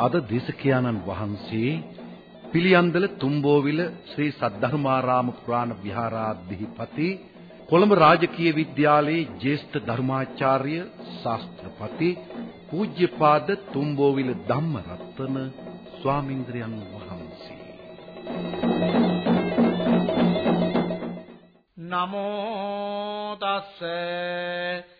අද දේශකයාණන් වහන්සේ පිළියන්දල තුම්බෝවිල ශ්‍රී සද්ධර්මාරාම පුරාණ විහාරාධිපති කොළඹ රාජකීය විද්‍යාලයේ ජ්‍යෙෂ්ඨ ධර්මාචාර්ය ශාස්ත්‍රපති පූජ්‍යපාද තුම්බෝවිල ධම්මරත්න ස්වාමින්ද්‍රයන් වහන්සේ. නමෝ තස්සේ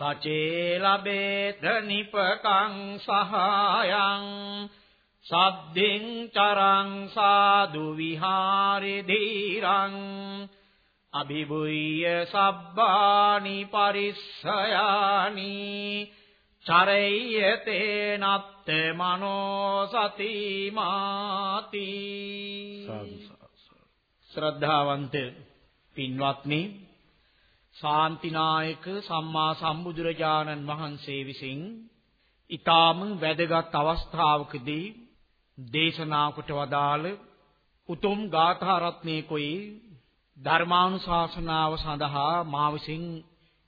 සචේ ලබේත නිපකං සහායං සද්දින් චරං සාදු විහාරේ ධීරං අභිභුය්‍ය සබ්බානි පරිස්සයානි චරය්‍යතේ නත්ත මනෝ සති මාති ශ්‍රද්ධාවන්ත පින්වත්නි ශාන්තිනායක සම්මා සම්බුදුරජාණන් වහන්සේ විසින් ඊටාම වැදගත් අවස්ථාවකදී දේශනා කොට වදාළ උතුම් ගාථා රත්නයේ කොයි ධර්මානුශාසනාව සඳහා මා විසින්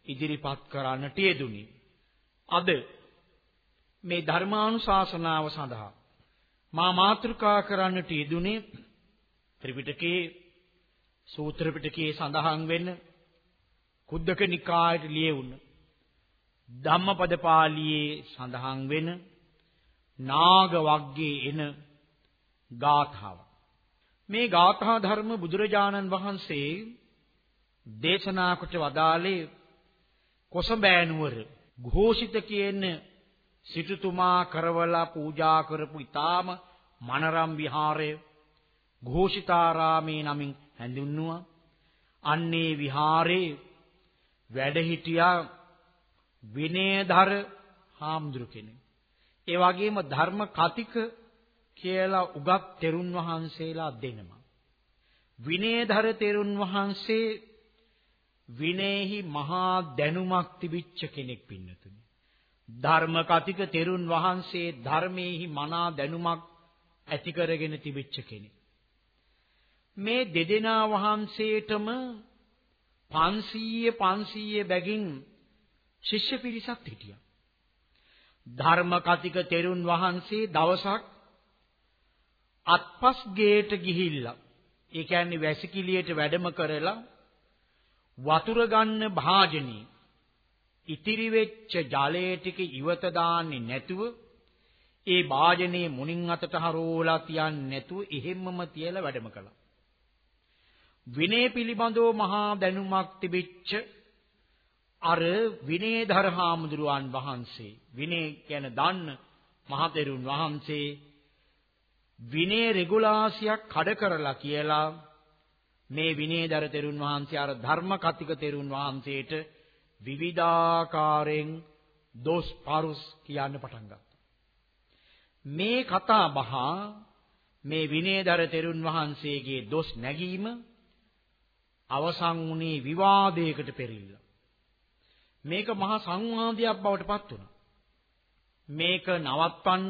ඉදිරිපත් කරන්නට යෙදුනි. අද මේ ධර්මානුශාසනාව සඳහා මා මාතෘකා කරන්නට යෙදුනේ ත්‍රිපිටකයේ සූත්‍ර පිටකයේ සඳහන් වෙන කුද්දක නිකායට ලියවුණ ධම්මපද පාළියේ සඳහන් වෙන නාග වග්ගයේ එන ගාථාව. මේ ගාථා ධර්ම බුදුරජාණන් වහන්සේ දේශනා කොට වදාළේ කොසඹෑනුවර ഘോഷිත කියන සිටුතුමා කරවලා පූජා කරපු ඊටාම මනරම් විහාරය ഘോഷිතාරාමේ නමින් හැඳින්නුවා. අන්නේ විහාරේ වැඩ හිටියා විනයධර හාමුදුරු කෙනෙක්. ඒ වගේම ධර්ම කතික කියලා උගත් තෙරුන් වහන්සේලා දෙනම. විනයධර තෙරුන් වහන්සේ විනේහි මහා දැනුමක් තිබිච්ච කෙනෙක් පින්නතුනි. ධර්ම කතික තෙරුන් වහන්සේ ධර්මයේහි මනා දැනුමක් ඇති කරගෙන තිබිච්ච කෙනෙක්. මේ දෙදෙනා වහන්සේටම 500 500 බැගින් ශිෂ්‍ය පිරිසක් හිටියා. ධර්ම කතික තෙරුන් වහන්සේ දවසක් අත්පස් ගේට ගිහිල්ලා ඒ කියන්නේ වැසිකිළියට වැඩම කරලා වතුර ගන්න භාජනී ඉතිරි වෙච්ච ජලය ටික ඉවත දාන්නේ නැතුව ඒ භාජනයේ මුණින් අතට හරෝලා තියන්නේ නැතුව එහෙම්මම තියලා වැඩම කළා. විනය පිළිබඳව මහා දැනුමක් තිබිච්ච අර විනයධර හාමුදුරුවන් වහන්සේ විනය කියන දන්න මහතෙරුන් වහන්සේ විනය රෙගුලාසියක් කඩ කරලා කියලා මේ විනයධර තෙරුන් වහන්සේ අර ධර්ම කතික තෙරුන් වහන්සේට විවිධාකාරයෙන් දොස් පරුස් කියන්න පටන් ගත්තා. මේ කතා බහ මේ විනයධර තෙරුන් වහන්සේගේ දොස් නැගීම අවසන් වුණේ විවාදයකට පෙරilla. මේක මහා සංවාදයක් බවට පත් වුණා. මේක නවත්වන්න,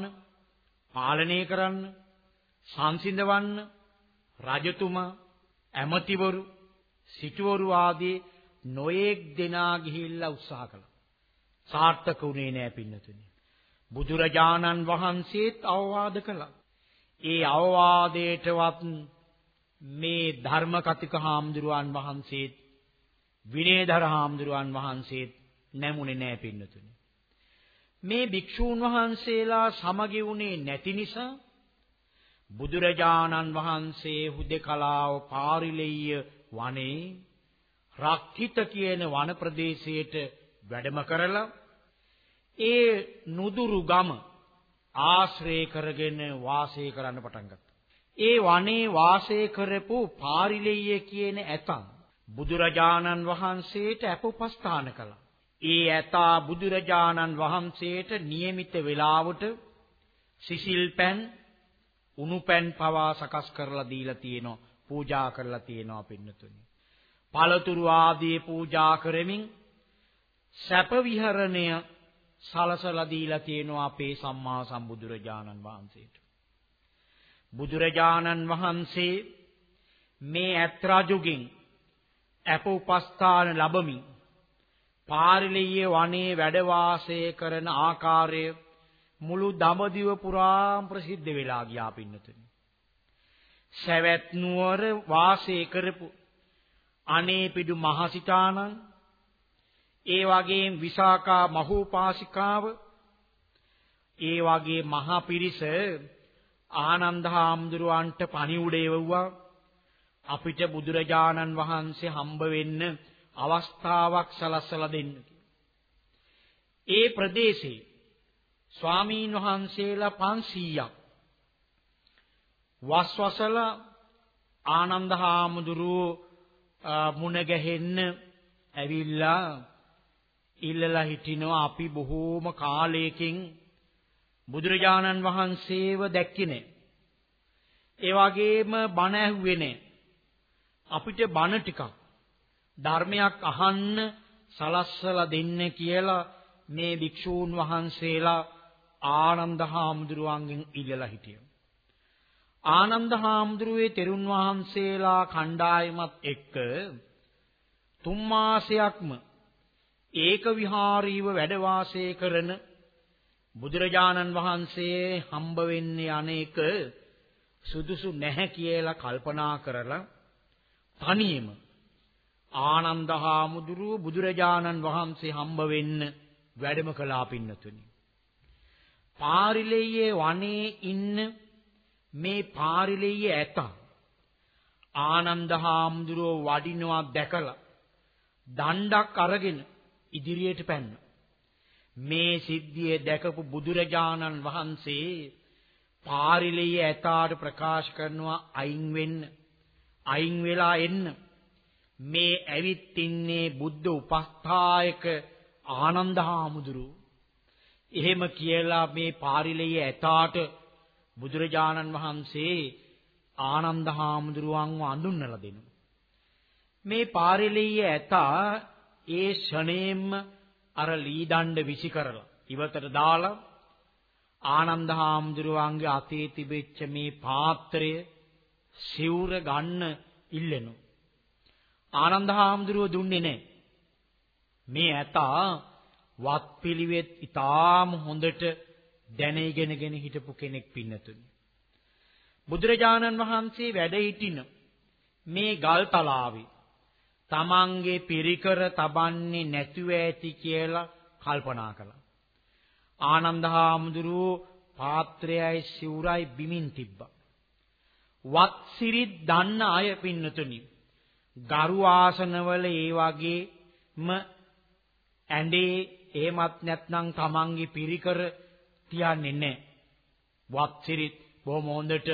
පාලනය කරන්න, සංසිඳවන්න රජතුමා, ඇමතිවරු, සිටුවරු ආදී නොයේක් දෙනා ගිහිල්ලා උත්සාහ කළා. සාර්ථක වුණේ නෑ පින්නතුනි. බුදුරජාණන් වහන්සේත් අවවාද කළා. ඒ අවවාදයටවත් මේ ධර්ම කතික හාමුදුරුවන් වහන්සේත් විනයධර හාමුදුරුවන් වහන්සේත් නැමුනේ නෑ පින්නතුනි. මේ භික්ෂූන් වහන්සේලා සමගි වුණේ නැති නිසා බුදුරජාණන් වහන්සේ හුදකලාව පාරිලෙය්‍ය වනේ රක්කිත කියන වන ප්‍රදේශයට වැඩම කරලා ඒ නුදුරු ගම ආශ්‍රය කරගෙන වාසය කරන්න පටන් ගත්තා. ඒ වනේ වාසය කරපු පාරිලෙය කියන ඇතන් බුදුරජාණන් වහන්සේට අපොපස්ථාන කළා. ඒ ඇතා බුදුරජාණන් වහන්සේට નિયમિત වේලාවට සිසිල් පැන් උණු පැන් පවා සකස් කරලා දීලා තියෙනවා පූජා කරලා තියෙනවා පින්නතුනි. පළතුරු ආදී පූජා කරමින් සැප විහරණය සලසලා දීලා තියෙනවා අපේ සම්මා සම්බුදුරජාණන් වහන්සේට. බුදුරජාණන් වහන්සේ මේ ඇත් රජුගෙන් අප උපස්ථාන ලැබමින් පාරිලියේ වනයේ වැඩ වාසය කරන ආකාරය මුළු දඹදිව පුරාම ප්‍රසිද්ධ වෙලා ගියා පින්නතුනි. සවැත් නුවර වාසය කරපු අනේපිඩු මහසිතානන් ඒ වගේම විසාකා මහෝපාසිකාව ඒ වගේ මහා පිරිස ආනන්ද හාමුදුරුවන්ට පණිවුඩ එවුවා අපිට බුදුරජාණන් වහන්සේ හම්බ වෙන්න අවස්ථාවක් සලස්සලා දෙන්න ඒ ප්‍රදේශේ ස්වාමීන් වහන්සේලා 500ක් වස්වසල ආනන්ද හාමුදුරුව මුණ ගැහෙන්න ඇවිල්ලා ඉල්ලලා හිටිනවා. අපි බොහෝම කාලයකින් බුදුරජාණන් වහන්සේව දැක්කේ නැහැ. ඒ වගේම බණ ඇහුවේ නැහැ. අපිට බණ ටිකක් ධර්මයක් අහන්න සලස්සලා දෙන්න කියලා මේ භික්ෂූන් වහන්සේලා ආනන්ද හාමුදුරුවන්ගෙන් ඉල්ලලා හිටියා. ආනන්ද හාමුදුරුවේ තෙරුන් වහන්සේලා කණ්ඩායමත් එක්ක තුන් මාසයක්ම ඒක විහාරීව වැඩ වාසය කරන බුදුරජාණන් වහන්සේ හම්බ වෙන්නේ අනේක සුදුසු නැහැ කියලා කල්පනා කරලා තනියම ආනන්ද හාමුදුරුව බුදුරජාණන් වහන්සේ හම්බ වෙන්න වැඩම කළා පින්නතුනි. පාරිලෙයේ වනේ ඉන්න මේ පාරිලෙයේ ඇත ආනන්ද හාමුදුරුව වඩිනවා දැකලා දණ්ඩක් අරගෙන ඉදිරියට පැන්න. මේ සිද්ධිය දැකපු බුදුරජාණන් වහන්සේ පාරිලෙයේ ඇතාට ප්‍රකාශ කරනවා අයින් වෙන්න. අයින් වෙලා එන්න. මේ ඇවිත් ඉන්නේ බුද්ධ උපස්ථායක ආනන්ද හාමුදුරුව එහෙම කියලා මේ පාරිලෙයේ ඇතාට බුදුරජාණන් වහන්සේ ආනන්ද හාමුදුරුවන්ව අඳුන්වලා දෙනවා. මේ පාරිලෙයේ ඇතා ඒ ෂණේම්ම අර ලී දණ්ඩ විසි කරලා ඉවතට දාලා ආනන්ද හාමුදුරුවන්ගේ අතේ තිබෙච්ච මේ පාත්‍රය සිවුර ගන්න ඉල්ලෙනු. ආනන්ද හාමුදුරුව දුන්නේ නැහැ. මේ ඇතා වත්පිළිවෙත් ඊටාම හොඳට දැනගෙනගෙන හිටපු කෙනෙක් පින්නතුනි. බුදුරජාණන් වහන්සේ වැඩ සිටින මේ ගල් තලාවේ තමන්ගේ පිරිකර තබන්නේ නැතුව ඇති කියලා කල්පනා කළා. ආනන්ද හාමුදුරුවෝ පාත්‍රයයි සිවුරයි බිමින් තිබ්බා. වත් සිරිත් දන්න අය පින්නතුනි. ගරු ආසනවල ඒ වගේම ඇඳේ එහෙමත් නැත්නම් තමන්ගේ පිරිකර තියන්නේ නැහැ. වත් සිරිත් බොහොම හොඳට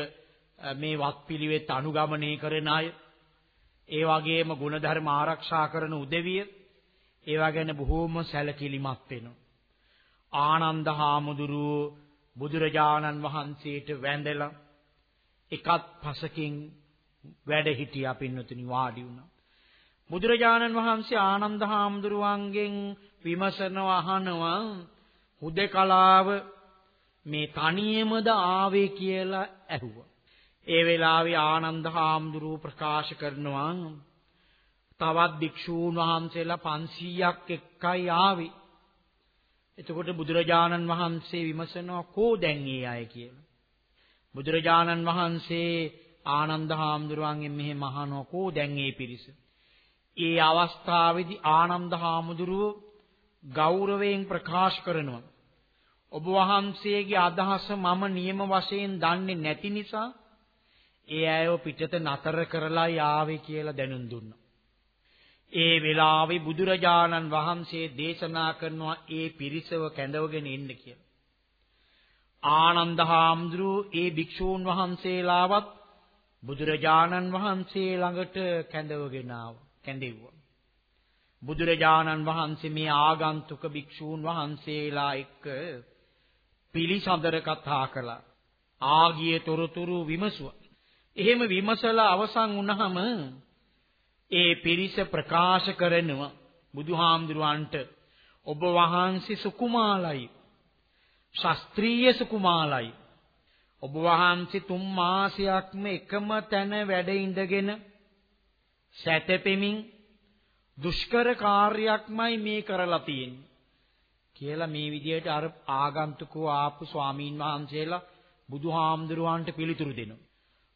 මේ වත් පිළිවෙත් අනුගමනය කරන අය ඒ වගේම ಗುಣධර්ම ආරක්ෂා කරන උදවිය ඒවා ගැන බොහෝම සැලකිලිමත් වෙනවා. ආනන්ද හාමුදුරුව බුදුරජාණන් වහන්සේට වැඳලා එකත් පසකින් වැඩ හිටියා පින්නතුනි වාඩි වුණා. බුදුරජාණන් වහන්සේ ආනන්ද හාමුදුරුවන්ගෙන් විමසනවා අහනවා හුදකලාව මේ තනියමද ආවේ කියලා ඇහුවා. ඒ වෙලාවේ ආනන්ද හාමුදුරුව ප්‍රකාශ කරනවා තවත් භික්ෂූන් වහන්සේලා 500ක් එක්කයි ආවේ. එතකොට බුදුරජාණන් වහන්සේ විමසනවා කෝ දැන් ඒ අය කියලා. බුදුරජාණන් වහන්සේ ආනන්ද හාමුදුරුවන්ගෙන් මෙහෙම අහනවා කෝ දැන් ඒ පිරිස. ඒ අවස්ථාවේදී ආනන්ද හාමුදුරුව ගෞරවයෙන් ප්‍රකාශ කරනවා. ඔබ වහන්සේගේ අදහස මම නියම වශයෙන් දන්නේ නැති නිසා ඒ අයව පිටත නතර කරලා යාවේ කියලා දැනුම් දුන්නා. ඒ වෙලාවේ බුදුරජාණන් වහන්සේ දේශනා කරනවා ඒ පිරිසව කැඳවගෙන ඉන්න කියලා. ආනන්ද හාමුදුරුව ඒ භික්ෂූන් වහන්සේලාවත් බුදුරජාණන් වහන්සේ ළඟට කැඳවගෙන ආවා. කැඳෙව්වා. බුදුරජාණන් වහන්සේ මේ ආගන්තුක භික්ෂූන් වහන්සේලා එක්ක පිළිසඳර කතා කළා. ආගිය තොරතුරු විමසුවා. එහෙම විමසලා අවසන් වුණාම ඒ පිරිස ප්‍රකාශ කරනවා. බුදුහාමුදුරුවන්ට ඔබ වහන්සේ සුකුමාලයි ශාස්ත්‍රීය සුකුමාලයි. ඔබ වහන්සේ තුන් මාසයක්ම එකම තැන වැඩ ඉඳගෙන සැතපෙමින් දුෂ්කර කාර්යයක්මයි මේ කරලා තියෙන්නේ. කියලා මේ විදිහට අර ආගන්තුකෝ ආපු ස්වාමීන් වහන්සේලා බුදුහාමුදුරුවන්ට පිළිතුරු දෙනවා.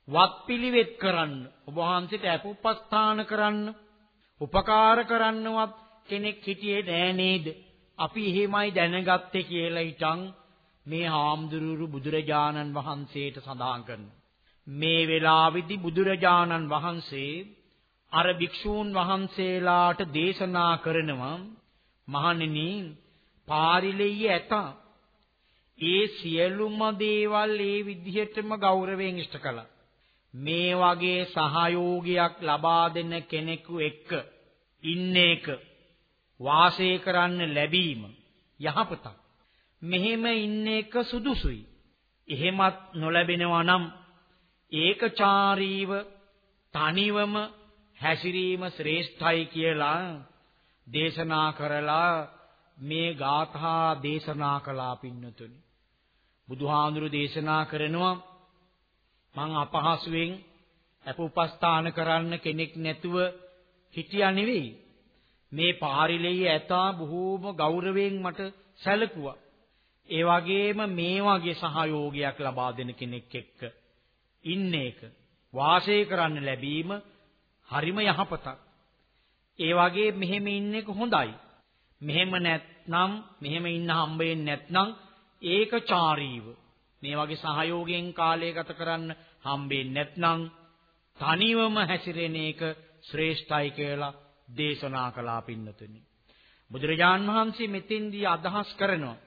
වත්පිළිවෙත් කරන්න ඔබ වහන්සේට අපුපස්ථාන කරන්න උපකාර කරන්නවත් කෙනෙක් හිටියේ නෑ නේද? අපි එහෙමයි දැනගත්තේ කියලා හිටන් මේ හාමුදුරුවෝ බුදුරජාණන් වහන්සේට සඳහන් කරනවා. මේ වෙලාවේදී බුදුරජාණන් වහන්සේ අර භික්ෂූන් වහන්සේලාට දේශනා කරනවා මහණෙනි පාරිලෙය ඇත ඒ සියලුම දේවල් ඒ විදිහටම ගෞරවයෙන් ඉෂ්ට කළා. මේ වගේ සහයෝගයක් ලබා දෙන කෙනෙකු එක්ක ඉන්න එක වාසය කරන්න ලැබීම යහපතක්. මෙහෙම ඉන්න එක සුදුසුයි. එහෙමත් නොලැබෙනවා නම් ඒකචාරීව තනිවම හැසිරීම ශ්‍රේෂ්ඨයි කියලා දේශනා කරලා මේ ගාථා දේශනා කළා පින්නතුනි. බුදුහාඳුරු දේශනා කරනවා මං අපහසුවෙන් අප උපස්ථාන කරන්න කෙනෙක් නැතුව හිටියා නෙවෙයි. මේ පාරිලෙය ඇතා බොහෝම ගෞරවයෙන් මට සැලකුවා. ඒ වගේම මේ වගේ සහයෝගයක් ලබා දෙන කෙනෙක් එක්ක ඉන්න එක වාසය කරන්න ලැබීම හරිම යහපතක්. ඒ වගේ මෙහෙම ඉන්න එක හොඳයි. මෙහෙම නැත්නම් මෙහෙම ඉන්න හම්බෙන්නේ නැත්නම් ඒකචාරීව මේ වගේ සහයෝගයෙන් කාලය ගත කරන්න හම්බෙන්නේ නැත්නම් තනිවම හැසිරෙන එක ශ්‍රේෂ්ඨයි කියලා දේශනා කළා පින්නතුනි. බුදුරජාන් වහන්සේ මෙතෙන්දී අදහස් කරනවා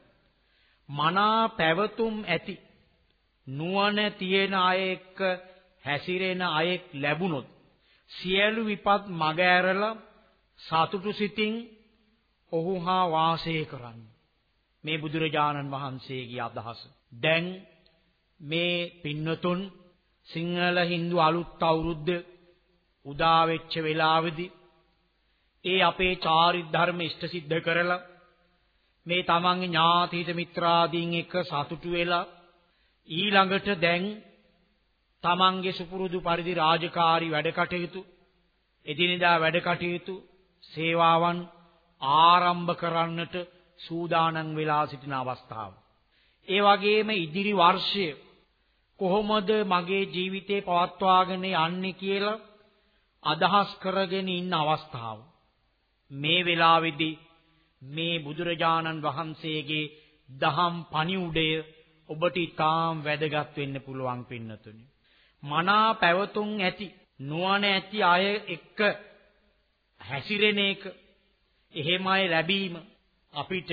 මනා පැවතුම් ඇති නුවණ තියෙන අය එක්ක හැසිරෙන අයෙක් ලැබුණොත් සියලු විපත් මග ඇරලා සතුටු සිතින් ඔහු හා වාසය කරන්න. මේ බුදුරජාණන් වහන්සේගේ අදහස. දැන් මේ පින්නතුන් සිංහල හින්දු අලුත් අවුරුද්ද උදා වෙච්ච වෙලාවේදී ඒ අපේ චාරිත්‍රාර්ම ඉෂ්ට සිද්ධ කරලා මේ තමන්ගේ ඥාතිත මිත්‍රාදීන් එක්ක සතුටු වෙලා ඊළඟට දැන් තමන්ගේ සුපුරුදු පරිදි රාජකාරී වැඩ කටයුතු එදිනෙදා වැඩ කටයුතු සේවාවන් ආරම්භ කරන්නට සූදානම් වෙලා සිටින අවස්ථාව. ඒ වගේම ඉදිරි වර්ෂය කොහොමද මගේ ජීවිතේ පවත්වාගෙන යන්නේ කියලා අදහස් කරගෙන ඉන්න අවස්ථාව. මේ වෙලාවේදී මේ බුදුරජාණන් වහන්සේගේ දහම් පණිවුඩය ඔබට ඊටාම් වැදගත් වෙන්න පුළුවන් පින්නතුනි. මනා පැවතුම් ඇති නුවණ ඇති අය එක්ක හැසිරෙන එක එහෙමයි ලැබීම අපිට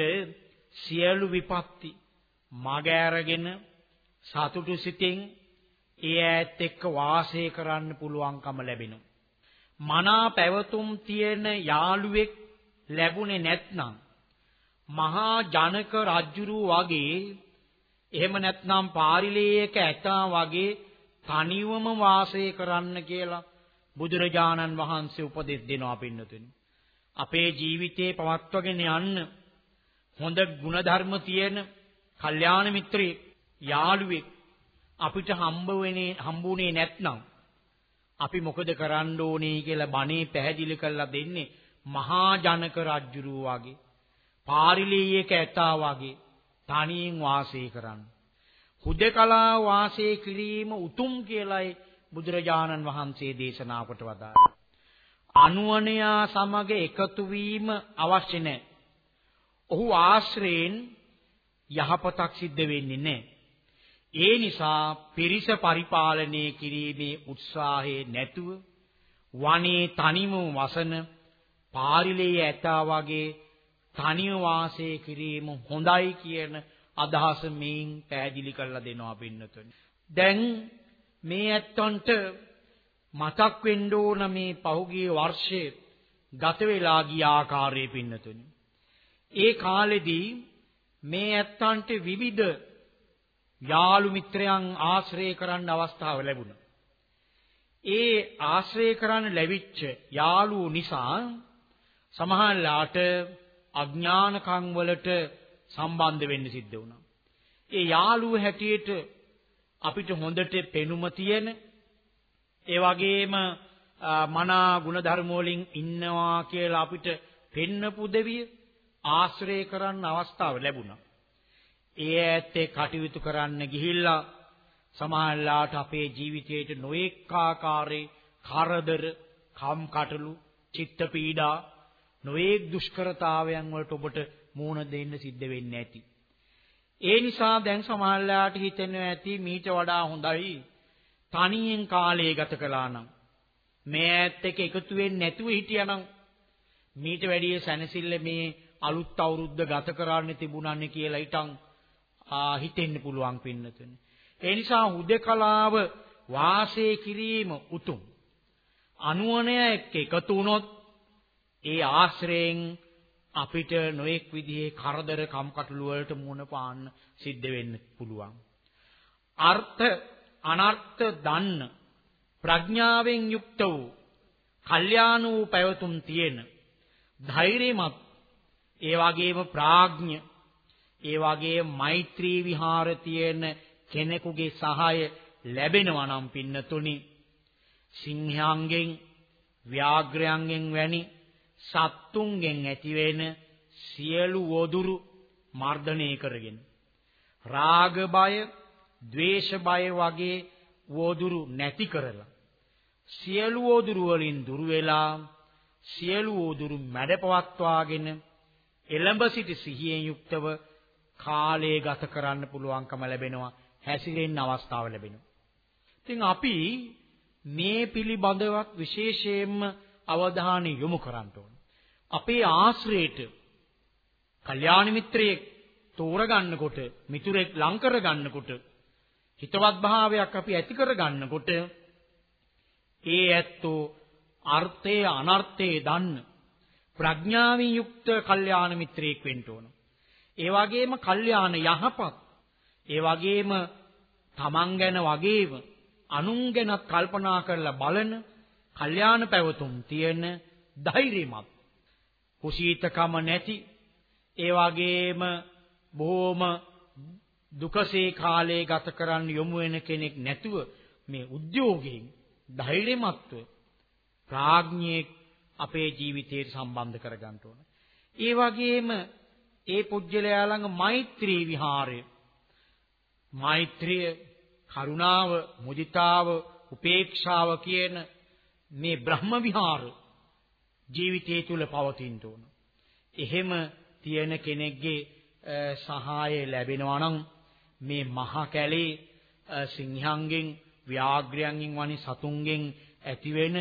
සියලු විපත්ති මග ඇරගෙන සතුටු සිතින් ඒ ඈත් එක්ක වාසය කරන්න පුළුවන්කම ලැබෙනවා. මනා පැවතුම් තියෙන යාළුවෙක් ලැබුණේ නැත්නම් මහා ජනක රජුරු වගේ එහෙම නැත්නම් පාරිලේයක ඇතා වගේ තනිවම වාසය කරන්න කියලා බුදුරජාණන් වහන්සේ උපදෙස් දෙනවා පින්නතුනි. අපේ ජීවිතේ පවත්වගෙන යන්න හොඳ ಗುಣධර්ම තියෙන කල්යාණ මිත්‍රයෙක් යාළුවෙක් අපිට හම්බ වෙන්නේ හම්බුනේ නැත්නම් අපි මොකද කරන්න ඕනේ කියලා බණේ පැහැදිලි කරලා දෙන්නේ මහා ජනක රජුරුව වගේ පාරිලීයක ඇතා වගේ තනියෙන් වාසය කරන්න. හුදකලා වාසය කිරීම උතුම් කියලයි බුදුරජාණන් වහන්සේ දේශනා කොට වදාළා. අනුවණයා සමග එකතු වීම අවශ්‍ය නැහැ. ඔහු ආශ්‍රයෙන් යහපතක් සිද්ධ වෙන්නේ නැහැ. ඒ නිසා පිරිස පරිපාලනය කිරීමේ උත්සාහයේ නැතුව වනේ තනිම වසන පාරිලේ ඇතා වගේ තනිව වාසය කිරීම හොඳයි කියන අදහස මේන් පැහැදිලි කරලා දෙනවා පින්නතුනි. දැන් මේ ඇත්තන්ට මතක් වෙන්න ඕන මේ පහුගිය වර්ෂයේ ගත වෙලා ගිය ආකාරයේ පින්නතුනි. ඒ කාලෙදී මේ ඇත්තන්ට විවිධ යාළු මිත්‍රයන් ආශ්‍රය කරන්න අවස්ථාව ලැබුණා. ඒ ආශ්‍රය කරන්න ලැබිච්ච යාළුවෝ නිසා සමහරලාට අඥානකම් වලට සම්බන්ධ වෙන්න සිද්ධ වුණා. ඒ යාළුව හැටියට අපිට හොඳට පෙනුම තියෙන ඒ වගේම මනා ಗುಣධර්ම වලින් ඉන්නවා කියලා අපිට පෙන්නපු දෙවිය ආශ්‍රය කරන්න අවස්ථාව ලැබුණා. ඒ ඇත්තේ කටයුතු කරන්න ගිහිල්ලා සමහරලාට අපේ ජීවිතයේට නොඑක ආකාරයේ කරදර, කම්කටොළු, චිත්ත පීඩා, නොඑක දුෂ්කරතාවයන් වලට ඔබට මුහුණ දෙන්න සිද්ධ වෙන්නේ නැති. ඒ නිසා දැන් සමහරලාට හිතෙනවා ඇති මීට වඩා හොඳයි තනියෙන් කාලය ගත කළා නම් මේ ඈත් එක්ක එකතු වෙන්නේ නැතුව හිටියානම් මීට වැඩිය සැනසille මේ අලුත් අවුරුද්ද ගත කරන්න තිබුණන්නේ කියලා හිටන් හිතෙන්න පුළුවන් පින්නතුනේ. ඒ නිසා හුදකලාව වාසය කිරීම උතුම්. අනුවණය එක්ක එකතු වුණොත් ඒ ආශ්‍රයෙන් අපිට නොඑක් විදිහේ කරදර කම්කටොළු වලට මුහුණ පාන්න සිද්ධ වෙන්න පුළුවන්. අර්ථ අනර්ථ දන්න ප්‍රඥාවෙන් යුක්ත වූ කල්යාණ වූ පැවතුම් තියෙන ධෛර්යමත් ඒ වගේම ප්‍රඥ ඒ වගේම මෛත්‍රී විහාර තියෙන කෙනෙකුගේ සහාය ලැබෙනවා නම් පින්නතුනි. සිංහයන්ගෙන් ව්‍යාග්‍රයන්ගෙන් වැනි සත්තුන්ගෙන් ඇතිවෙන සියලු වොදුරු මර්ධනය කරගෙන රාග බය, ద్వේෂ බය වගේ වොදුරු නැති කරලා සියලු වොදුරු වලින් දුර වෙලා සියලු වොදුරු මැඩපවත්වාගෙන එළඹ සිටි සිහියෙන් යුක්තව කාලය ගත කරන්න පුළුවන්කම ලැබෙනවා හැසිරෙන්න අවස්ථාව ලැබෙනවා. ඉතින් අපි මේ පිළිබඳවත් විශේෂයෙන්ම අවධානය යොමු කරන්න ඕන. අපේ ආශ්‍රයයට කල්යාණ මිත්‍රයෙක් තෝරගන්නකොට මිතුරෙක් ලං කරගන්නකොට හිතවත් භාවයක් අපි ඇති කරගන්නකොට ඒ ඇත්තෝ අර්ථය අනර්ථය දන්න ප්‍රඥාවෙන් යුක්ත කල්යාණ මිත්‍රයෙක් වෙන්න ඕන. ඒ වගේම කල්යාණ යහපත් ඒ වගේම තමන් ගැන වගේම අනුන් ගැනත් කල්පනා කරලා බලන කල්යාණ පැවතුම් තියෙන ධෛර්යමත් කුසීතකම නැති ඒ වගේම බොහොම දුකසේ කාලය ගත කරන්න යොමු වෙන කෙනෙක් නැතුව මේ උද්‍යෝගයෙන් ධෛර්යමත්ව ප්‍රඥෙක් අපේ ජීවිතයට සම්බන්ධ කරගන්න ඕන. ඒ වගේම ඒ පුජ්‍යලයා ළඟ මෛත්‍රී විහාරය මෛත්‍රිය කරුණාව මුදිතාව උපේක්ෂාව කියන මේ බ්‍රහ්ම විහාර ජීවිතය තුල පවතින්න ඕන. එහෙම තියෙන කෙනෙක්ගේ සහාය ලැබෙනවා නම් මේ මහා කැලේ සිංහයන්ගෙන් ව්‍යාග්‍රයන්ගෙන් වනි සතුන්ගෙන් ඇතිවෙන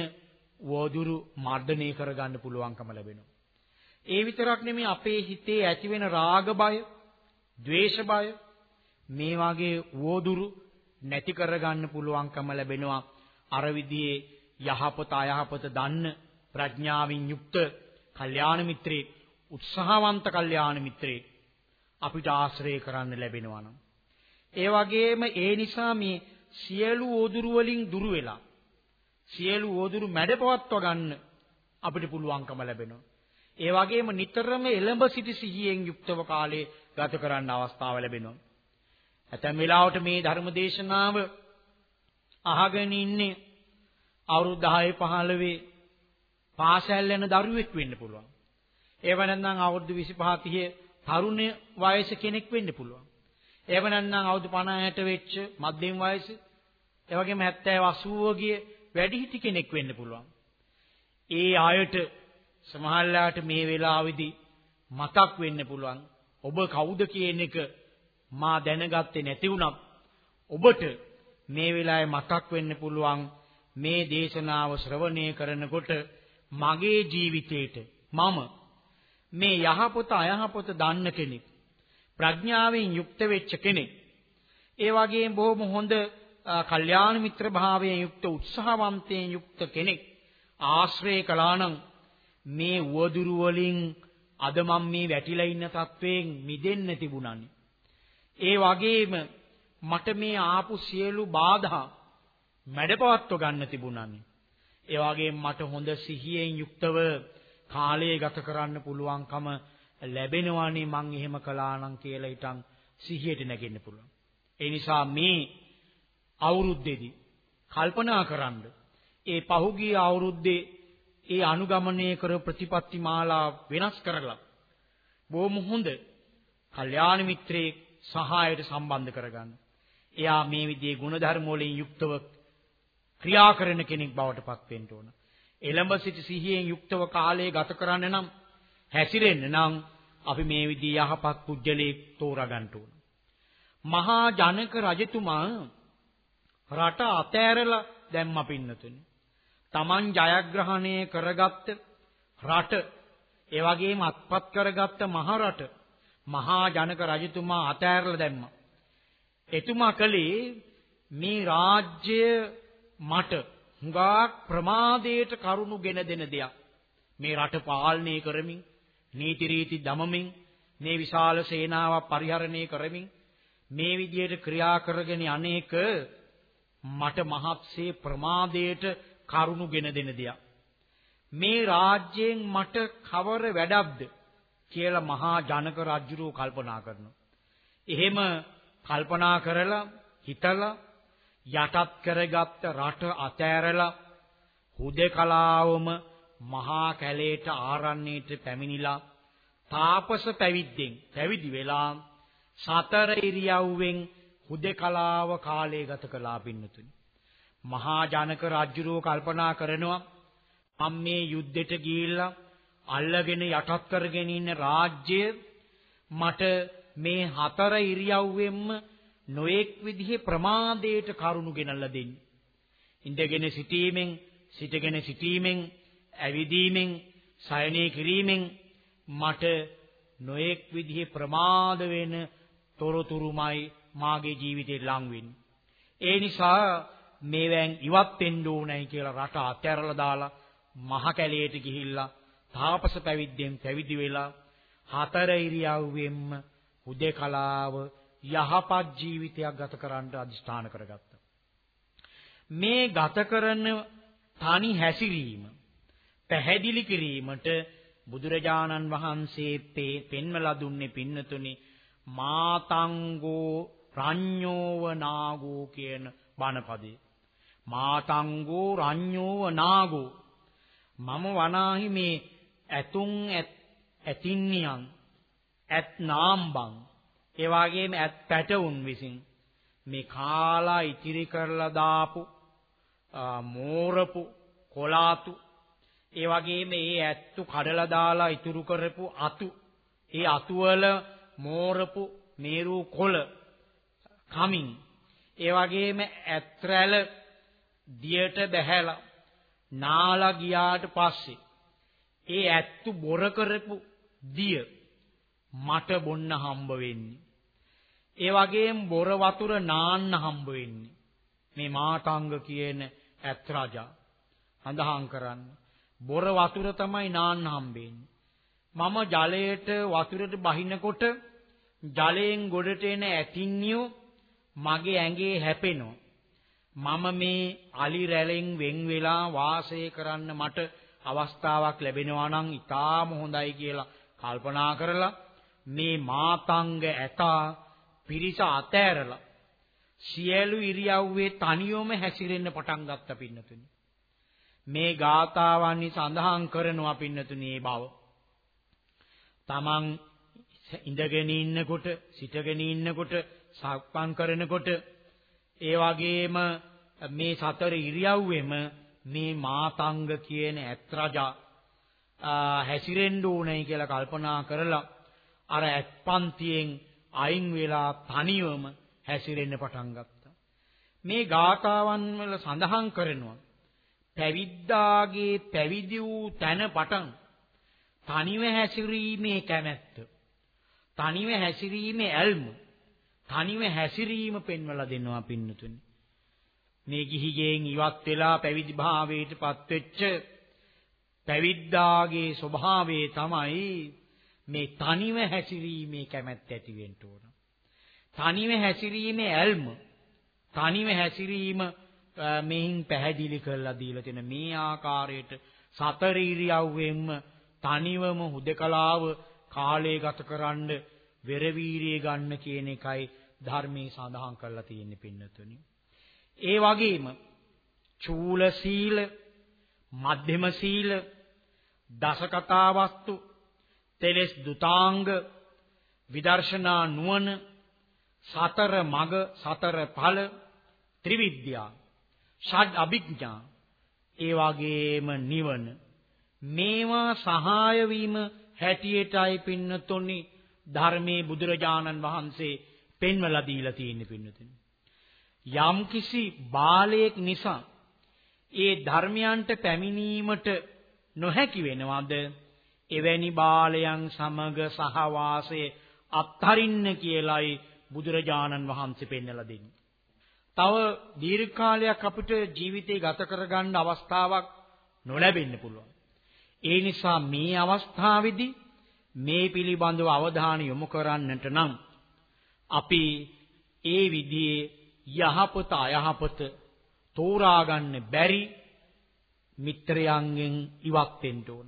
වෝදුරු මර්ධනය කරගන්න පුළුවන්කම ලැබෙනවා. ඒ විතරක් නෙමෙයි අපේ හිතේ ඇතිවෙන රාග බය, ద్వේෂ බය මේ වගේ වෝදුරු නැති කරගන්න පුළුවන්කම ලැබෙනවා. අර විදිහේ යහපත අයහපත දන්න ප්‍රඥාවෙන් යුක්ත කල්යාණ මිත්‍රේ උත්සාහවන්ත කල්යාණ මිත්‍රේ අපිට ආශ්‍රය කරන්න ලැබෙනවා නම් ඒ වගේම ඒ නිසා මේ සියලු ඕදුරු වලින් දුර වෙලා සියලු ඕදුරු මැඩපවත්ව ගන්න අපිට පුළුවන්කම ලැබෙනවා. ඒ වගේම නිතරම එළඹ සිටි සිහියෙන් යුක්තව කාලේ ගත කරන්න අවස්ථාව ලැබෙනවා. ඇතැම් වෙලාවට මේ ධර්ම දේශනාව අහගෙන ඉන්නේ අවුරුදු 10 15 පාසල් යන දරුවෙක් වෙන්න පුළුවන්. ඒව නැත්නම් අවුරුදු 25 30 තරුණ වයස කෙනෙක් වෙන්න පුළුවන්. ඒව නැත්නම් අවුරුදු 50 60 වෙච්ච මධ්‍යම වයස, ඒ වගේම 70 80 ගිය වැඩිහිටි කෙනෙක් වෙන්න පුළුවන්. ඒ අයට සමහරලාට මේ වෙලාවේදී මතක් වෙන්න පුළුවන් ඔබ කවුද කියන එක මා දැනගත්තේ නැති වුණත් ඔබට මේ වෙලාවේ මතක් වෙන්න පුළුවන් මේ දේශනාව ශ්‍රවණය කරනකොට මගේ ජීවිතේට මම මේ යහපත අයහපත දන්න කෙනෙක් ප්‍රඥාවෙන් යුක්ත වෙච්ච කෙනෙක් ඒ වගේම බොහොම හොඳ කල්යාණ මිත්‍ර භාවයෙන් යුක්ත උත්සාහවන්තයෙන් යුක්ත කෙනෙක් ආශ්‍රය කළා නම් මේ උවදුරු වලින් අද මම මේ වැටිලා ඉන්න තත්වයෙන් මිදෙන්න තිබුණානේ. ඒ වගේම මට මේ ආපු සියලු බාධා මැඩපවත්ව ගන්න තිබුණානේ. ඒ වගේම මට හොඳ සිහියෙන් යුක්තව කාලය ගත කරන්න පුළුවන්කම ලැබෙනවානේ මං එහෙම කළා නම් කියලා හිටන් සිහියට නැගෙන්න පුළුවන්. ඒ නිසා මේ අවුරුද්දේදී කල්පනා කරන්න ඒ පහුගිය අවුරුද්දේ ඒ අනුගමනය කර ප්‍රතිපත්ති මාලා වෙනස් කරලා බොහොම හොඳ කල්යාණ මිත්‍රයෙක් සහායට සම්බන්ධ කරගන්න. එයා මේ විදිහේ ගුණධර්ම වලින් යුක්තව ක්‍රියා කරන කෙනෙක් බවට පත් වෙන්න ඕන. එළඹ සිටි සිහියෙන් යුක්තව කාලය ගත කරන්න නම් හැසිරෙන්න නම් අපි මේ විදිහ යහපත් පුජ්‍යලේ තෝරා ගන්න ඕන. මහා ජනක රජතුමා රට අතෑරලා දැම්ම පින්නතුනි. Taman ජයග්‍රහණය කරගත්ත රට ඒ වගේම අත්පත් කරගත්ත මහ රට මහා ජනක රජතුමා අතෑරලා දැම්මා. එතුමා කලේ මේ රාජ්‍ය මට හුඟක් ප්‍රමාදයට කරුණු ගෙන දෙන දෙයක්. මේ රට පාලනය කරමින් නීති රීති දමමින් මේ විශාල සේනාවක් පරිහරණය කරමින් මේ විදියට ක්‍රියා කරගෙන අනේක මට මහත්සේ ප්‍රමාදයට කරුණු ගෙන දෙන දෙයක්. මේ රාජ්‍යයෙන් මට කවර වැඩක්ද කියලා මහා ජනක රජුරෝ කල්පනා කරනවා. එහෙම කල්පනා කරලා හිතලා යටත් කරගත්ත රට අතෑරලා හුදේකලාවම මහා කැලේට ආරණ්‍යයට පැමිණිලා තාපස පැවිද්දෙන් පැවිදි වෙලා සතර ඉරියව්වෙන් හුදේකලාව කාලය ගත කළා පින්නතුනි. මහා ජනක රජුරෝ කල්පනා කරනවා මම මේ යුද්ධෙට ගිහිල්ලා අල්ලගෙන යටත් කරගෙන ඉන්න රාජ්‍ය මට මේ හතර ඉරියව්වෙන්ම නොඑක් විදිහේ ප්‍රමාදයට කරුණු ගෙනල්ලා දෙන්න. ඉඳගෙන සිටීමෙන්, සිටගෙන සිටීමෙන්, ඇවිදීමෙන්, සයනය කිරීමෙන් මට නොඑක් විදිහේ ප්‍රමාද වෙන තොරතුරුමයි මාගේ ජීවිතේ ලං වෙන්නේ. ඒ නිසා මේවෙන් ඉවත් වෙන්න ඕනයි කියලා රට අත්හැරලා දාලා මහ කැලේට ගිහිල්ලා තාපස පැවිද්දෙන් පැවිදි වෙලා හතර ඉරියව්වෙන්ම හුදේකලාව යහපත් ජීවිතයක් ගත කරන්න අදිෂ්ඨාන කරගත්තා. මේ ගත කරන තනි හැසිරීම පැහැදිලි කිරීමට බුදුරජාණන් වහන්සේ පෙන්වලා දුන්නේ පින්නතුනි මාතංගෝ රඤ්ඤෝව නාගෝ කියන බණපදේ. මාතංගෝ රඤ්ඤෝව නාගෝ මම වනාහි මේ ඇතුන් ඇතින්නියන් ඇත් නාම්බන් ඒ වගේම ඇත් පැටවුන් විසින් මේ කාලා ඉතිරි කරලා දාපු මෝරපු කොලාතු ඒ වගේම ඒ ඇත්තු කඩලා දාලා ඉතුරු කරපු අතු ඒ අතු වල මෝරපු මේරු කොළ කමින් ඒ වගේම ඇත්රැළ දියට බැහැලා නාලා ගියාට පස්සේ ඒ ඇත්තු බොර කරපු දිය මට බොන්න හම්බ වෙන්නේ. ඒ වගේම බොර වතුර නාන්න හම්බ වෙන්නේ. මේ මාතංග කියන ඇත් රජා සඳහන් කරන්න. බොර වතුර තමයි නාන්න හම්බෙන්නේ. මම ජලයට වතුරට බහිනකොට ජලයෙන් ගොඩට එන ඇතින්නියෝ මගේ ඇඟේ හැපෙනවා. මම මේ අලි රැලෙන් වෙන් වෙලා වාසය කරන්න මට අවස්ථාවක් ලැබෙනවා නම් ඊටාම හොඳයි කියලා කල්පනා කරලා මේ මාතංග ඇතා පිරිස අතෑරලා සියලු ඉරියව්වේ තනියම හැසිරෙන්න පටන් ගත්ත පින්නතුනි. මේ ගාතාවන්හි සඳහන් කරනවා පින්නතුනි මේ බව. තමන් ඉඳගෙන ඉන්නකොට, සිටගෙන ඉන්නකොට, සක්මන් කරනකොට ඒ වගේම මේ සතර ඉරියව්වෙම මේ මාතංග කියන ඇත් රජා හැසිරෙන්න ඕනේ කියලා කල්පනා කරලා අර ඇත්පන්තියෙන් අයින් වෙලා තනියම හැසිරෙන්න පටන් ගත්තා. මේ ගාථාවන් වල සඳහන් කරනවා පැවිද්දාගේ පැවිදි වූ තැන පටන් තනිව හැසිරීමේ කැමැත්ත තනිව හැසිරීමේ ඇල්ම තනිව හැසිරීම පෙන්වලා දෙනවා පින්නතුනි. මේ ගිහිගෙන් ඉවත් වෙලා පැවිදි භාවයටපත් වෙච්ච පැවිද්දාගේ ස්වභාවය තමයි මේ තනිව හැසිරීමේ කැමැත්ත ඇති වෙන්න ඕන. තනිව හැසිරීමේ ඇල්ම, තනිව හැසිරීම මෙහින් පැහැදිලි කරලා දීලා තියෙන මේ ආකාරයට සතර ඉරියව්වෙන්ම තනිවම හුදකලාව කාලය ගත කරන්න වෙරවීරිය ගන්න කියන එකයි ධර්මයේ සඳහන් කරලා තියෙන්නේ පින්නතුනි. ඒ වගේම චූල සීල, මධ්‍යම සීල, දසකතා වස්තු, තෙලස් දුතාංග, විදර්ශනා නුවණ, සතර මග, සතර ඵල, ත්‍රිවිද්‍යා, ෂඩ් අභිඥා, ඒ වගේම නිවන මේවා සහාය වීම හැටියටයි පින්නතුනි ධර්මයේ බුදුරජාණන් වහන්සේ පෙන්වලා දීලා තියෙන්නේ පින්නතුනි. යම්කිසි බාලයෙක් නිසා ඒ ධර්මයන්ට පැමිණීමට නොහැකි වෙනවද එවැනි බාලයන් සමග සහවාසයේ අත්හරින්න කියලයි බුදුරජාණන් වහන්සේ පෙන්වලා දෙන්නේ. තව දීර්ඝ කාලයක් අපිට ජීවිතේ ගත කරගන්න අවස්ථාවක් නොලැබෙන්න පුළුවන්. ඒ නිසා මේ අවස්ථාවේදී මේ පිළිබඳව අවධානය යොමු කරන්නට නම් අපි ඒ විදිහේ යහපත අයහපත තෝරා ගන්න බැරි මිත්‍රයන්ගෙන් ඉවත් වෙන්න ඕන.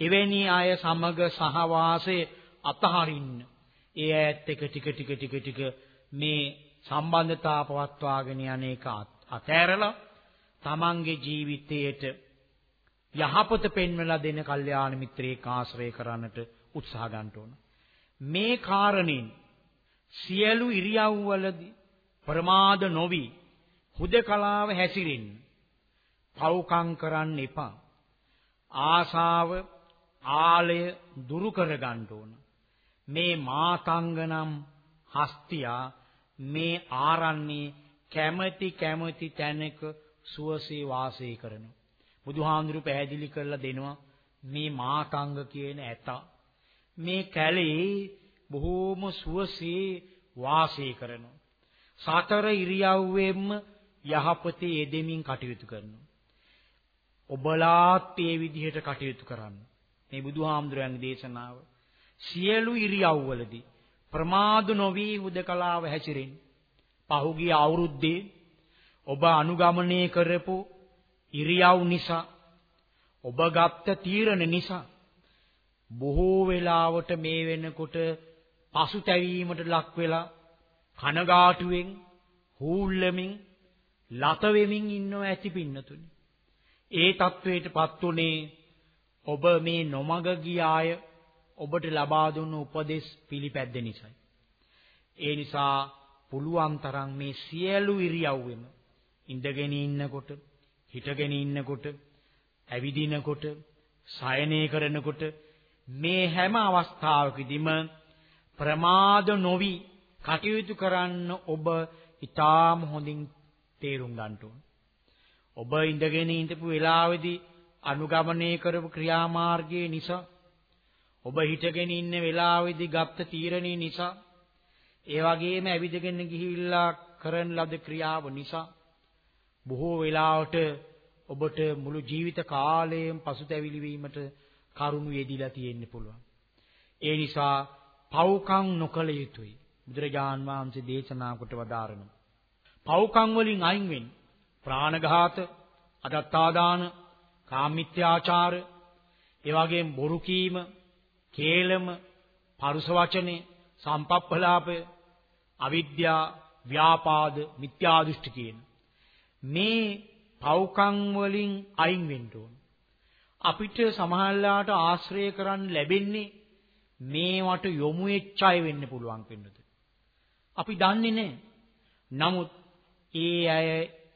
එවැනි අය සමග සහවාසයේ අතහරින්න. ඒ ඈත් එක ටික ටික ටික ටික මේ සම්බන්ධතා පවත්වාගෙන යන එක අතෑරලා තමන්ගේ ජීවිතයට යහපත පෙන්වලා දෙන කල්යාණ මිත්‍රයෙක් ආශ්‍රය කරන්නට උත්සාහ ගන්න ඕන. මේ කාරණෙන් සියලු ඉරියව්වලදී ප්‍රමාද නොවි හුදකලාව හැසිරෙන්න. පව්කම් කරන්න එපා. ආසාව ආලය දුරු කර ගන්න ඕන. මේ මාතංගනම් හස්තියා මේ ආරන්නේ කැමැති කැමැති තැනක සුවසේ වාසය කරනවා. බුදුහාඳුරු පැහැදිලි කරලා දෙනවා මේ මාතංග කියන ඇත මේ කැලේ බොහෝම සුවසේ වාසය කරනවා. සතර ඉරියව්වෙන්ම යහපතේ යෙදෙමින් කටයුතු කරනවා. ඔබලාත් මේ විදිහට කටයුතු කරන්න. මේ බුදුහාමුදුරන්ගේ දේශනාව සියලු ඉරියව්වලදී ප්‍රමාද නොවි හුදකලාව හැසිරෙන්න. පහුගිය අවුරුද්දේ ඔබ අනුගමනය කරපු ඉරියව් නිසා ඔබ ගත්ත තීරණ නිසා බොහෝ වෙලාවට මේ වෙනකොට පසුතැවීමට ලක් වෙලා කනගාටුවෙන් හූල්ලමින් ලත වෙමින් ඉන්නව ඇති පින්නතුනි. ඒ තත්වයටපත් උනේ ඔබ මේ නොමග ගිය අය ඔබට ලබා දුන්න උපදෙස් පිළිපැද්ද නිසායි. ඒ නිසා පුළුවන් තරම් මේ සියලු ඉරියව්වෙම ඉඳගෙන ඉන්නකොට, හිටගෙන ඉන්නකොට, ඇවිදිනකොට, සයනය කරනකොට මේ හැම අවස්ථාවකදීම ප්‍රමාද නොවි කටයුතු කරන්න ඔබ ඊටාම හොඳින් තේරුම් ගන්න ඕන. ඔබ ඉඳගෙන ඉඳපු වෙලාවේදී අනුගමනය කරපු ක්‍රියාමාර්ගයේ නිසා ඔබ හිටගෙන ඉන්න වෙලාවේදී ගත්ත තීරණේ නිසා ඒ වගේම ඇවිදගෙන ගිහිල්ලා කරන ලද ක්‍රියාව නිසා බොහෝ වෙලාවට ඔබට මුළු ජීවිත කාලයම පසුතැවිලි වීමට කරුණු යෙදිලා තියෙන්න පුළුවන්. ඒ නිසා පව්කම් නොකළ යුතුයි. බුදුරජාන් වහන්සේ දේශනා කොට වදාරනවා. පව්කම් වලින් අයින් වෙන්න. ප්‍රාණඝාත, අදත්තාදාන, කාමිත්‍යාචාර, ඒ වගේම බොරු කීම, කේලම, පරුස වචනේ, සම්පප්පලාපය, අවිද්‍යා, ව්‍යාපාද, මිත්‍යා දෘෂ්ටි කියන මේ පව්කම් වලින් අයින් වෙන්න ඕන. අපිට සමහරලාට ආශ්‍රය කරන්න ලැබෙන්නේ මේවට යොමු වෙච්ච අය වෙන්න පුළුවන් වෙන්නද. අපි දන්නේ නැහැ. නමුත් ඒ අය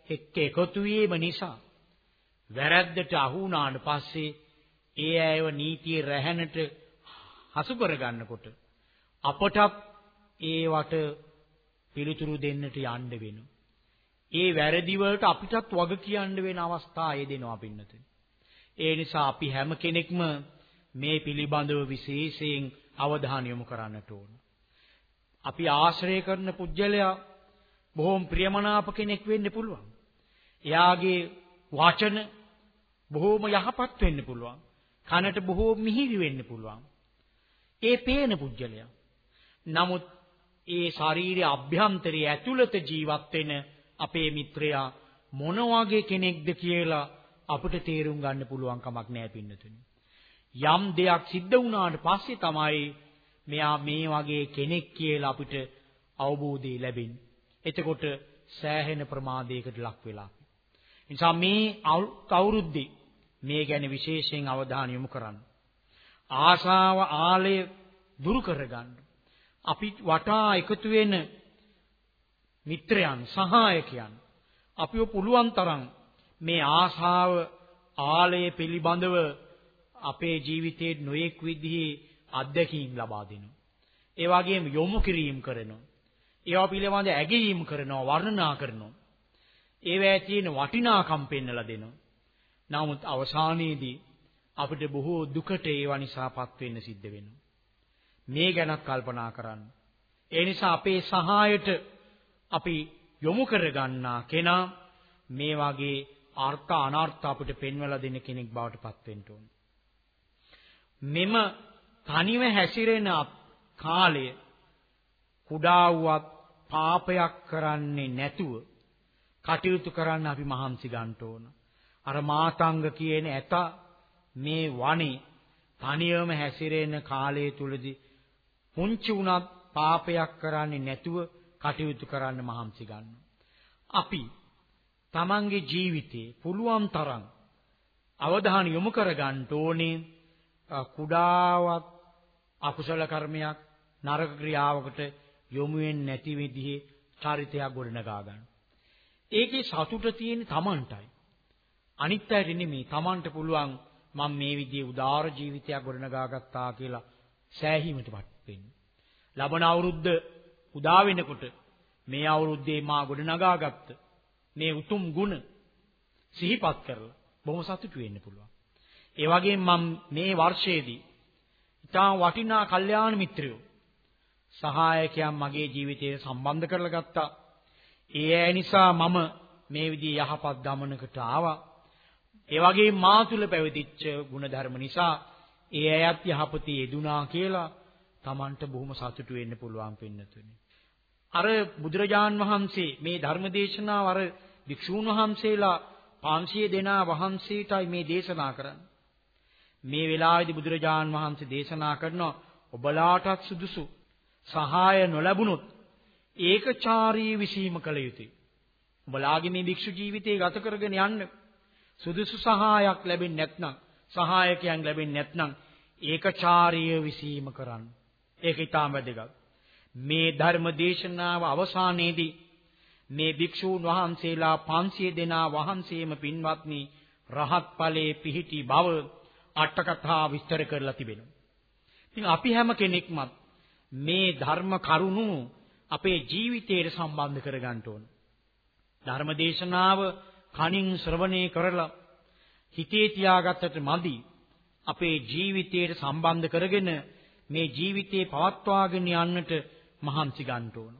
එක්ක එකතු වීම නිසා වැරද්දට අහු වුණාට පස්සේ ඒ අයව නීතියේ රැහැනට හසු කරගන්නකොට අපටත් ඒවට පිළිතුරු දෙන්නට යන්න වෙනවා. ඒ වැරදි වලට අපිටත් වග කියන්න වෙන අවස්ථා එදෙනවා පින්නතුනි. ඒ නිසා අපි හැම කෙනෙක්ම මේ පිළිබඳව විශේෂයෙන් අවධානය යොමු කරන්නට ඕන. අපි ආශ්‍රය කරන පුජ්‍යලයා බොහොම ප්‍රියමනාප කෙනෙක් වෙන්න පුළුවන්. එයාගේ වචන බොහොම යහපත් වෙන්න පුළුවන්. කනට බොහෝ මිහිරි වෙන්න පුළුවන්. ඒ පේන පුජ්‍යලයා. නමුත් ඒ ශාරීරික අභ්‍යන්තරයේ ඇතුළත ජීවත් වෙන අපේ මිත්‍රයා මොන වගේ කෙනෙක්ද කියලා අපිට තේරුම් ගන්න පුළුවන් කමක් නැහැ පින්නතුනි. යම් දෙයක් සිද්ධ වුණාට පස්සේ තමයි මෙයා මේ වගේ කෙනෙක් කියලා අපිට අවබෝධය ලැබෙන්නේ. එතකොට සෑහෙන ප්‍රමාදයකට ලක් වෙලා. නිසා මේ අවුරුද්දේ මේ ගැන විශේෂයෙන් අවධානය යොමු කරන්න. ආශාව ආලය දුරු කරගන්න. අපි වටා එකතු වෙන මිත්‍රයන් සහායකයන් අපිව පුළුවන් තරම් මේ ආශාව ආලය පිළිබඳව අපේ ජීවිතයේ නොයෙක් විදිහේ අත්දැකීම් ලබා දෙනවා. ඒ වගේම යොමු කිරීම කරනවා. ඒවා පිළිබඳ ඇගීම් කරනවා, වර්ණනා කරනවා. ඒවැය තියෙන වටිනාකම් පෙන්වලා දෙනවා. නමුත් අවසානයේදී අපිට බොහෝ දුකට ඒවා නිසාපත් වෙන්න සිද්ධ වෙනවා. මේ ගැනත් කල්පනා කරන්න. ඒ නිසා අපේ සහායට අපි යොමු කරගන්නා කෙනා මේ වගේ අර්ථ අනර්ථ අපිට පෙන්වලා දෙන කෙනෙක් බවට පත් වෙන්න ඕන. මෙම තනිව හැසිරෙන කාලය කුඩා වූවත් පාපයක් කරන්නේ නැතුව කටයුතු කරන්න අපි මහන්සි ගන්න ඕන. අර මාතංග කියන ඇත මේ වනේ තනියම හැසිරෙන කාලය තුලදී පුංචි වුණත් පාපයක් කරන්නේ නැතුව කටයුතු කරන්න මහන්සි ගන්නවා. අපි තමන්ගේ ජීවිතේ පුළුවන් තරම් අවධානය යොමු කර ගන්න ඕනේ කුඩාවත් අකුසල කර්මයක් නරක ක්‍රියාවකට යොමු වෙන්නේ නැති විදිහේ චරිතයක් ගොඩනගා ගන්න. ඒකේ සතුට තියෙන්නේ Tamanටයි. අනිත් අයට නෙමෙයි Tamanට පුළුවන් මම මේ විදිහේ උදාාර ජීවිතයක් ගොඩනගා ගත්තා කියලා සෑහීමටපත් වෙන්න. ලබන අවුරුද්ද උදා වෙනකොට මේ අවුරුද්දේ මා ගොඩනගා ගත්ත මේ උතුම් ගුණ සිහිපත් කරලා බොහොම සතුටු වෙන්න පුළුවන්. ඒ වගේම මම මේ වර්ෂයේදී ඉතාම වටිනා කල්යාණ මිත්‍රයෝ සහායකයන් මගේ ජීවිතයේ සම්බන්ධ කරලා ගත්තා. ඒ අය නිසා මම මේ විදිහේ යහපත් ගමනකට ආවා. ඒ වගේම මා තුල පැවතිච්ච ಗುಣධර්ම නිසා ඒ අයත් යහපතේ යෙදුනා කියලා Tamanට බොහොම සතුටු වෙන්න පුළුවන් පින්නතුනි. අර බුදුරජාන් වහන්සේ මේ ධර්මදේශනාව අර භික්ෂූන් වහන්සේලා 500 දෙනා වහන්සේටයි මේ දේශනා කරන්නේ. මේ වෙලාවේදී බුදුරජාන් වහන්සේ දේශනා කරනවා ඔබලාටත් සුදුසු සහාය නොලැබුණොත් ඒකචාරී විසීම කළ යුතුය. ඔබලාගේ මේ භික්ෂු ජීවිතය ගත කරගෙන යන්න සුදුසු සහායක් ලැබෙන්නේ නැත්නම් සහායකයන් ලැබෙන්නේ නැත්නම් ඒකචාරීය විසීම කරන්න. ඒක ඊටාම වැදගත්. මේ ධර්ම දේශනාව අවසානයේදී මේ භික්ෂූන් වහන්සේලා 500 දෙනා වහන්සේම පින්වත්නි රහත් ඵලයේ පිහිටි බව අටකථා විස්තර කරලා තිබෙනවා. ඉතින් අපි හැම කෙනෙක්මත් මේ ධර්ම කරුණු අපේ ජීවිතයට සම්බන්ධ කරගන්න ඕන. ධර්ම දේශනාව කනින් ශ්‍රවණය කරලා හිතේ තියාගත්තට මදි අපේ ජීවිතයට සම්බන්ධ කරගෙන මේ ජීවිතේ පවත්වාගෙන යන්නට මහන්සි ගන්න ඕන.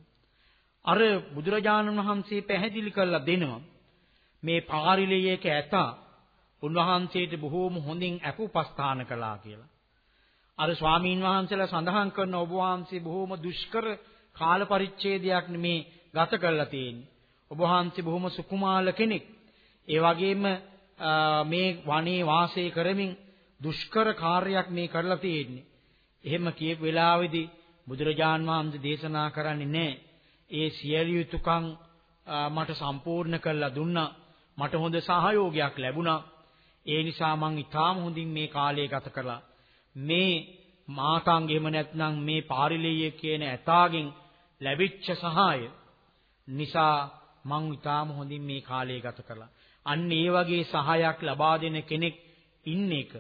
අර බුදුරජාණන් වහන්සේ පැහැදිලි කරලා දෙනවා මේ පාරිලයක ඇත උන්වහන්සේට බොහෝම හොඳින් අපුපස්ථාන කළා කියලා. අර ස්වාමීන් වහන්සේලා සඳහන් කරන ඔබ වහන්සේ බොහෝම දුෂ්කර කාල පරිච්ඡේදයක් මේ ගත කරලා තියෙන්නේ. ඔබ වහන්සේ බොහොම සුකුමාල කෙනෙක්. ඒ වගේම මේ වනේ වාසය කරමින් දුෂ්කර කාර්යයක් මේ කරලා තියෙන්නේ. එහෙම කියපු වෙලාවේදී බුදුරජාන් වහන්සේ දේශනා කරන්නේ නැහැ. ඒ සියලු යුතුයකම් මට සම්පූර්ණ කරලා දුන්නා. මට හොඳ සහයෝගයක් ලැබුණා. ඒ නිසා මං ඊටාම හොඳින් මේ කාලය ගත කළා. මේ මාතංගෙම නැත්නම් මේ පාරිලෙය කියන ඇතාගෙන් ලැබිච්ච සහාය නිසා මං ඊටාම හොඳින් මේ කාලය ගත කළා. අන්න ඒ වගේ සහායක් ලබා දෙන කෙනෙක් ඉන්න එක.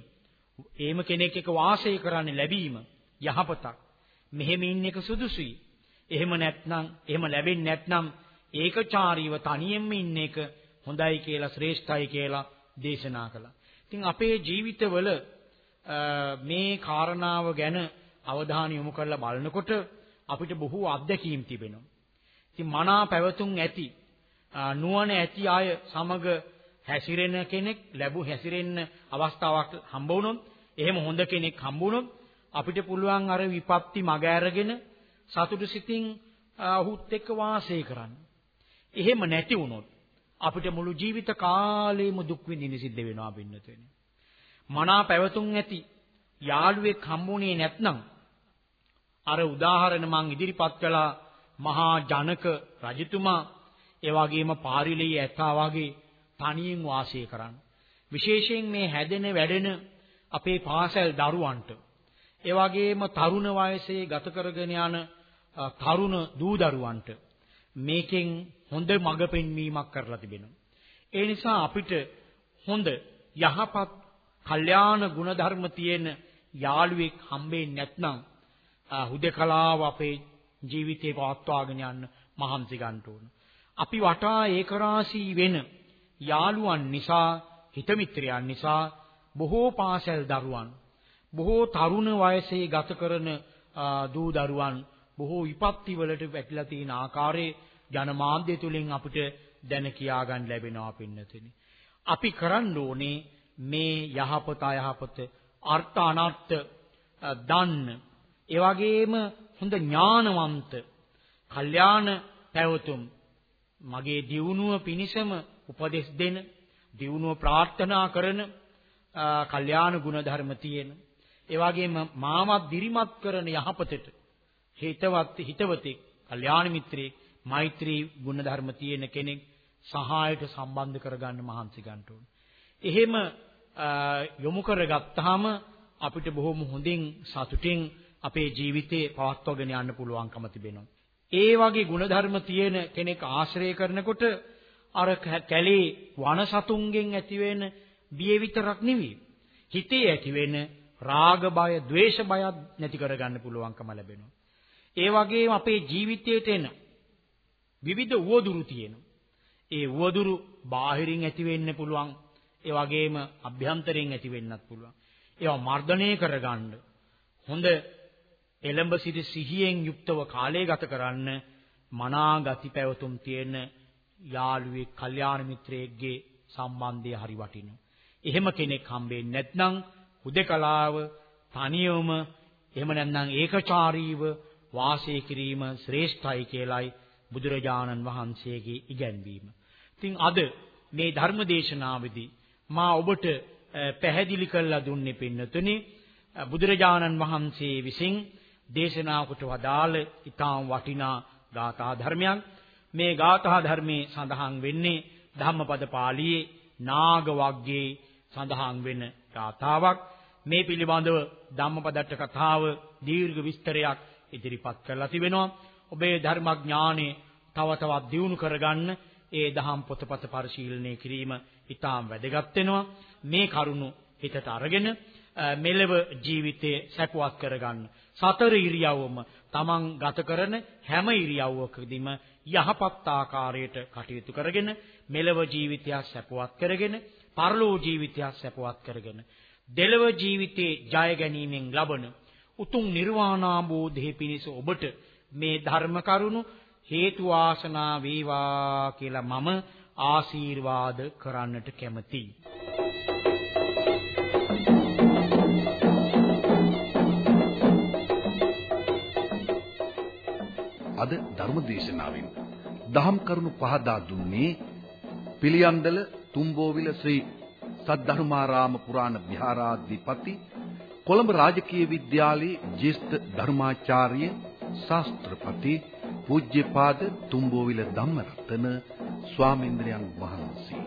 එහෙම කෙනෙක් එක්ක වාසය කරන්න ලැබීම යහපතක්. මෙහෙම ඉන්න එක සුදුසුයි. එහෙම නැත්නම් එහෙම ලැබෙන්නේ නැත්නම් ඒකචාරීව තනියෙන්ම ඉන්න එක හොඳයි කියලා ශ්‍රේෂ්ඨයි කියලා දේශනා කළා. ඉතින් අපේ ජීවිතවල මේ කාරණාව ගැන අවධානය යොමු කරලා බලනකොට අපිට බොහෝ අත්දැකීම් තිබෙනවා. ඉතින් මනා පැවතුම් ඇති නුවණ ඇති අය සමග හැසිරෙන කෙනෙක් ලැබු හැසිරෙන්න අවස්ථාවක් හම්බ වුණොත් එහෙම හොඳ කෙනෙක් හම්බ වුණොත් අපිට පුළුවන් අර විපත්ති මග ඇරගෙන සතුටු සිතින් ඔහුත් එක්ක වාසය කරන්න. එහෙම නැති වුණොත් අපිට මුළු ජීවිත කාලෙම දුක් විඳින්න සිද්ධ වෙනවා පින්නතෙනි. මනා පැවතුම් ඇති යාළුවෙක් හම්බුනේ නැත්නම් අර උදාහරණ මං ඉදිරිපත් කළා මහා ජනක රජතුමා ඒ වගේම පාරිලී ඇතා වගේ තනියෙන් වාසය කරන්න. විශේෂයෙන් මේ හැදෙන වැඩෙන අපේ පාසල් දරුවන්ට ඒ වගේම තරුණ වයසේ ගත කරගෙන යන තරුණ දූ දරුවන්ට මේකෙන් හොඳ මඟ පෙන්වීමක් කරලා තිබෙනවා. ඒ නිසා අපිට හොඳ යහපත් කල්යාණ ගුණධර්ම තියෙන යාළුවෙක් හම්බෙන්නේ නැත්නම් හුදකලාව අපේ ජීවිතේ පවත්වාගෙන යන්න මහන්සි ගන්න ඕන. අපි වටා ඒකරාශී වෙන යාළුවන් නිසා හිතමිත්‍රයන් නිසා බොහෝ පාසල් දරුවන් බොහෝ තරුණ වයසේ ගත කරන දූ දරුවන් බොහෝ විපත්ති වලට වැටිලා තියෙන ආකාරයේ ජනමාධ්‍ය තුලින් අපිට දැන කියා ගන්න ලැබෙනවා පින්නතුනි. අපි කරන්න ඕනේ මේ යහපත අයහපත අර්ථ අනර්ථ දන්න ඒ වගේම හොඳ ඥානවන්ත කල්යාණ පැවතුම් මගේ දියුණුව පිණිසම උපදෙස් දෙන දියුණුව ප්‍රාර්ථනා කරන කල්යාණ ගුණධර්ම තියෙන ඒ වගේම මාවත් දිරිමත් කරන යහපතට හිතවත් හිතවතෙක් කල්යාණ මිත්‍රයෙක් මෛත්‍රී ගුණධර්ම තියෙන කෙනෙක් සහායට සම්බන්ධ කරගන්න මහන්සි ගන්න ඕන. එහෙම යොමු කරගත්තාම අපිට බොහොම හොඳින් සතුටින් අපේ ජීවිතේ පවත්වාගෙන යන්න පුළුවන්කම තිබෙනවා. ඒ වගේ ගුණධර්ම තියෙන කෙනෙක් ආශ්‍රය කරනකොට අර කැලේ වනසතුන්ගෙන් ඇතිවෙන බිය විතරක් නෙවෙයි. හිතේ ඇතිවෙන රාග බය, ద్వේෂ බයත් නැති කරගන්න පුළුවන්කම ලැබෙනවා. ඒ වගේම අපේ ජීවිතයට එන විවිධ උවදුරු තියෙනවා. ඒ උවදුරු බාහිරින් ඇති වෙන්න පුළුවන්. ඒ වගේම අභ්‍යන්තරයෙන් ඇති වෙන්නත් පුළුවන්. ඒවා මර්ධනය කරගන්න හොඳ එළඹ සිටි සිහියෙන් යුක්තව කාලය ගත කරන්න මනා ගති පැවතුම් තියෙන යාළුවෙක්, කල්යාණ මිත්‍රයෙක්ගේ සම්බන්ධය හරි වටිනවා. එහෙම කෙනෙක් හම්බෙන්නේ නැත්නම් හුදකලාව තනියම එහෙම නැත්නම් ඒකචාරීව වාසය කිරීම ශ්‍රේෂ්ඨයි කියලයි බුදුරජාණන් වහන්සේගේ ඉගැන්වීම. ඉතින් අද මේ ධර්ම දේශනාවේදී මා ඔබට පැහැදිලි කරලා දුන්නේ පින්නතුනි බුදුරජාණන් වහන්සේ විසින් දේශනා කොට වදාළ ඊටාම් වටිනා ගාථා ධර්මයක් මේ ගාථා ධර්මයේ සඳහන් වෙන්නේ ධම්මපද පාළියේ නාග වග්ගයේ සඳහන් වෙන ගාථාවක් මේ පිළිබඳව ධම්මපදට්ට කතාව දීර්ඝ විස්තරයක් ඉදිරිපත් කරලා තිබෙනවා. ඔබේ ධර්මඥානෙ තව තවත් දියුණු කරගන්න ඒ දහම් පොතපත පරිශීලනය කිරීම ඉතාම වැදගත් වෙනවා. මේ කරුණු හිතට අරගෙන මෙලව ජීවිතයේ සැපවත් කරගන්න සතර ඉරියව්වම තමන් ගත කරන හැම ඉරියව්වකදීම යහපත් ආකාරයට කටයුතු කරගෙන මෙලව ජීවිතය සැපවත් කරගෙන පරලෝ ජීවිතය සැපවත් කරගෙන දෙලව ජීවිතේ ජය ගැනීමෙන් ලබන උතුම් නිර්වාණාභෝධයේ පිණිස ඔබට මේ ධර්ම කරුණු හේතු වාසනා වේවා කියලා මම ආශිර්වාද කරන්නට කැමතියි. අද ධර්මදේශනාවෙන් දහම් කරුණු පහදා දුන්නේ පිළියන්දල තුම්බෝවිල ශ්‍රී සද්ධර්මාරාම පුරාණ විහාරාධිපති කොළඹ රාජකීය විද්‍යාලයේ ජ්‍යෙෂ්ඨ ධර්මාචාර්ය ශාස්ත්‍රපති පූජ්‍යපාද තුම්බෝවිල ධම්මරතන ස්වාමීන්ද්‍රයන් වහන්සේ.